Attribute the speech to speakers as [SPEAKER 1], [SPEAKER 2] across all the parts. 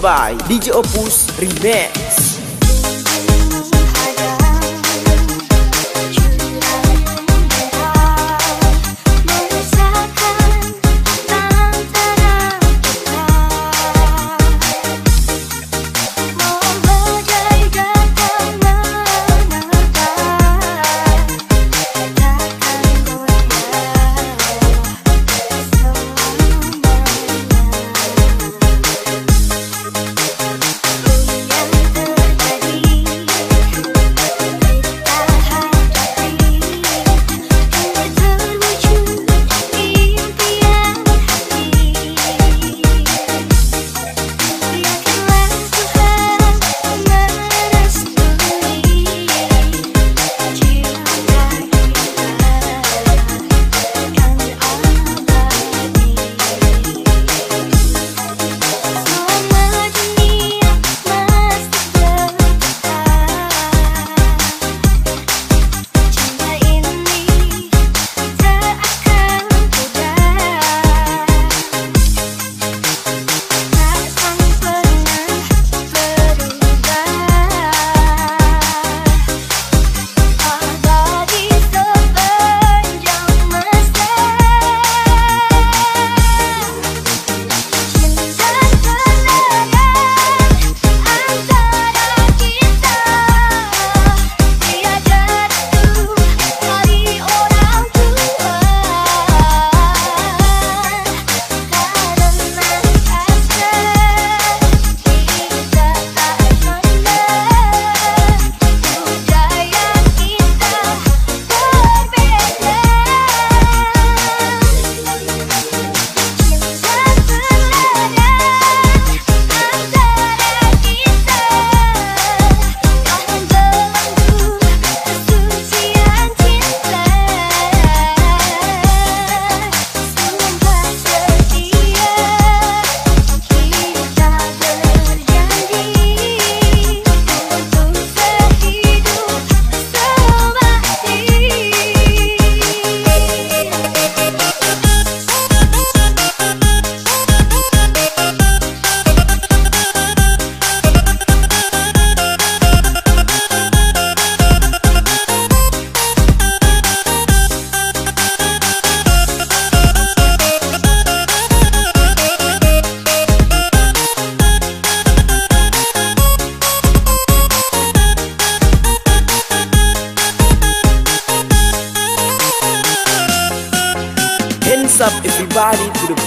[SPEAKER 1] by DJ Opus Remix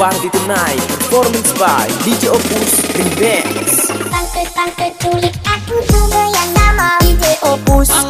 [SPEAKER 1] Party Tonight. Performance by DJ Opus Remix.
[SPEAKER 2] Tante-tante culik aku juga yang nama DJ Opus.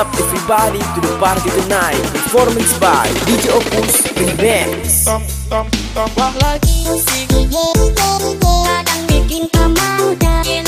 [SPEAKER 1] Up everybody to the party tonight. Performance by DJ Opus Remix.
[SPEAKER 3] Tambah lagi musik
[SPEAKER 2] Kadang bikin kamu dan